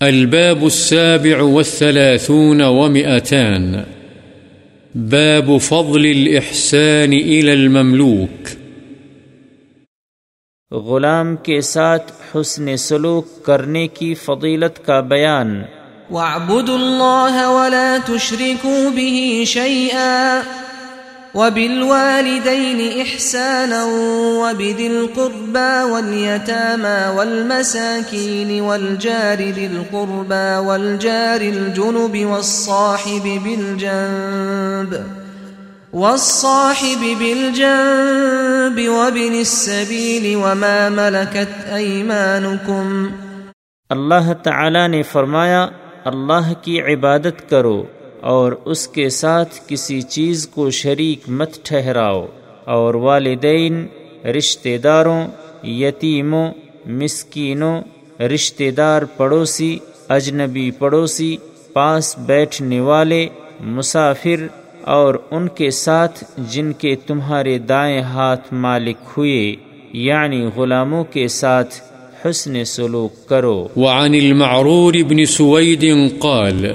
الباب السابع والثلاثون ومئتان. باب فضل الإحسان إلى المملوك. غلام کے ساتھ حسن سلوک کرنے کی فضیلت کا بیان۔ واعبدوا الله ولا تشركوا به شيئا وبالوالدين إحسانا وبذي القربى واليتامى والمساكين والجار ذي القربى والجار الجنب والصاحب بالجنب والصاحب بالجنب وابن السبيل وما ملكت أيمانكم اللہ تعالی نے فرمایا، اللہ کی عبادت کرو۔ اور اس کے ساتھ کسی چیز کو شریک مت ٹھہراؤ، اور والدین رشتہ داروں یتیموں، مسکینوں رشتہ دار پڑوسی، اجنبی پڑوسی، پاس بیٹھنے والے، مسافر، اور ان کے ساتھ جن کے تمہارے دائیں ہاتھ مالک ہوئے یعنی غلاموں کے ساتھ حسن سلوک کرو۔ وعن المعرور بن سويد قال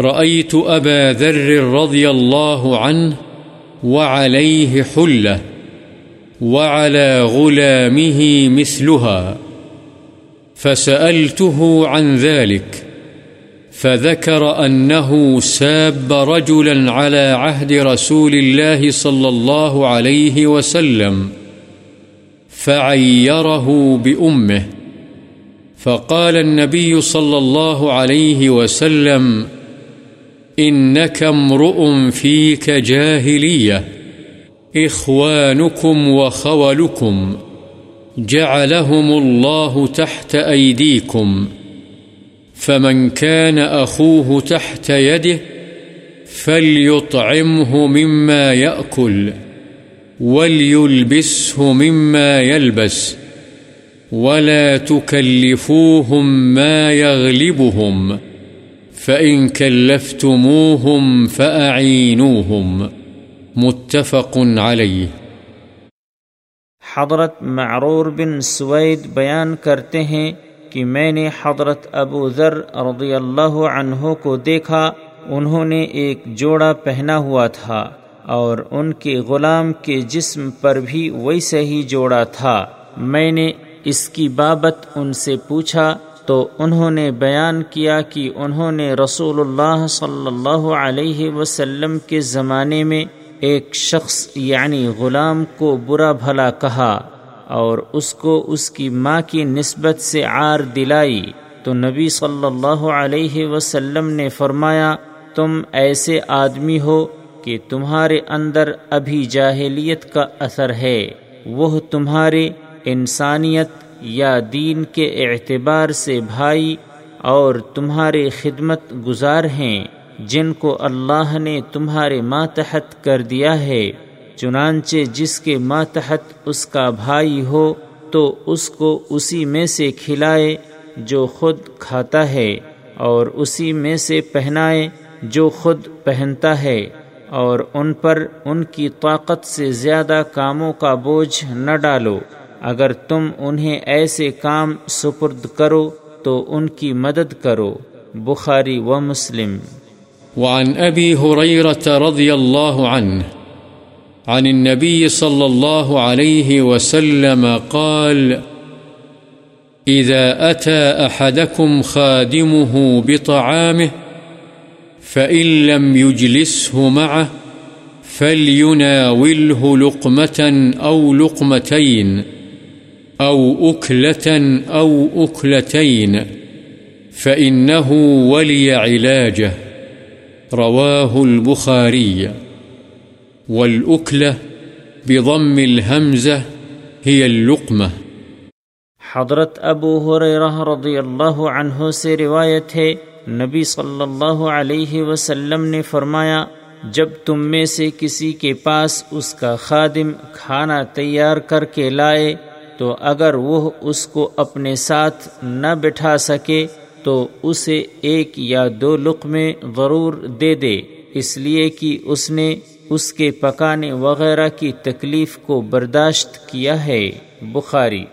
رأيت أبا ذر رضي الله عنه وعليه حلة وعلى غلامه مثلها، فسألته عن ذلك، فذكر أنه ساب رجلا على عهد رسول الله صلى الله عليه وسلم، فعيره بأمه، فقال النبي صلى الله عليه وسلم إنك امرؤ فيك جاهلية. إخوانكم وخولكم جعلهم الله تحت أيديكم. فمن كان أخوه تحت يده فليطعمه مما يأكل وليلبسه مما يلبس ولا تكلفوهم ما يغلبهم. فإن كلفتموهم فأعينوهم متفق عليه حضرت معرور بن سوید بیان کرتے ہیں کہ میں نے حضرت ابو ذر رضی اللہ عنہ کو دیکھا، انہوں نے ایک جوڑا پہنا ہوا تھا اور ان کے غلام کے جسم پر بھی ویسے ہی جوڑا تھا۔ میں نے اس کی بابت ان سے پوچھا تو انہوں نے بیان کیا کہ انہوں نے رسول اللہ صلی اللہ علیہ وسلم کے زمانے میں ایک شخص یعنی غلام کو برا بھلا کہا اور اس کو اس کی ماں کی نسبت سے عار دلائی۔ تو نبی صلی اللہ علیہ وسلم نے فرمایا، تم ایسے آدمی ہو کہ تمہارے اندر ابھی جاہلیت کا اثر ہے۔ وہ تمہارے انسانیت یا دین کے اعتبار سے بھائی اور تمہارے خدمت گزار ہیں، جن کو اللہ نے تمہارے ماتحت کر دیا ہے۔ چنانچہ جس کے ماتحت اس کا بھائی ہو، تو اس کو اسی میں سے کھلائے جو خود کھاتا ہے، اور اسی میں سے پہنائے جو خود پہنتا ہے۔ اور ان پر ان کی طاقت سے زیادہ کاموں کا بوجھ نہ ڈالو۔ اگر تم انہیں ایسے کام سپرد کرو تو ان کی مدد کرو۔ بخاری و مسلم۔ وعن ابی حریرت رضی اللہ عنہ، عن النبي صلى الله عليه وسلم قال إذا أتى أحدكم خادمه بطعامه، فإن لم يجلسه معه فليناوله لقمة أو لقمتين أو أكلة أو أكلتين فإنه ولي علاجه، رواه البخاري. والأكلة بضم الهمزة هي اللقمة. حضرت ابو حریرہ رضی اللہ عنہ سے روایت ہے، نبی صلی اللہ علیہ وسلم نے فرمایا، جب تم میں سے کسی کے پاس اس کا خادم کھانا تیار کر کے لائے تو اگر وہ اس کو اپنے ساتھ نہ بٹھا سکے تو اسے ایک یا دو لقمے ضرور دے دے۔ اس لیے کہ اس نے اس کے پکانے وغیرہ کی تکلیف کو برداشت کیا ہے۔ بخاری۔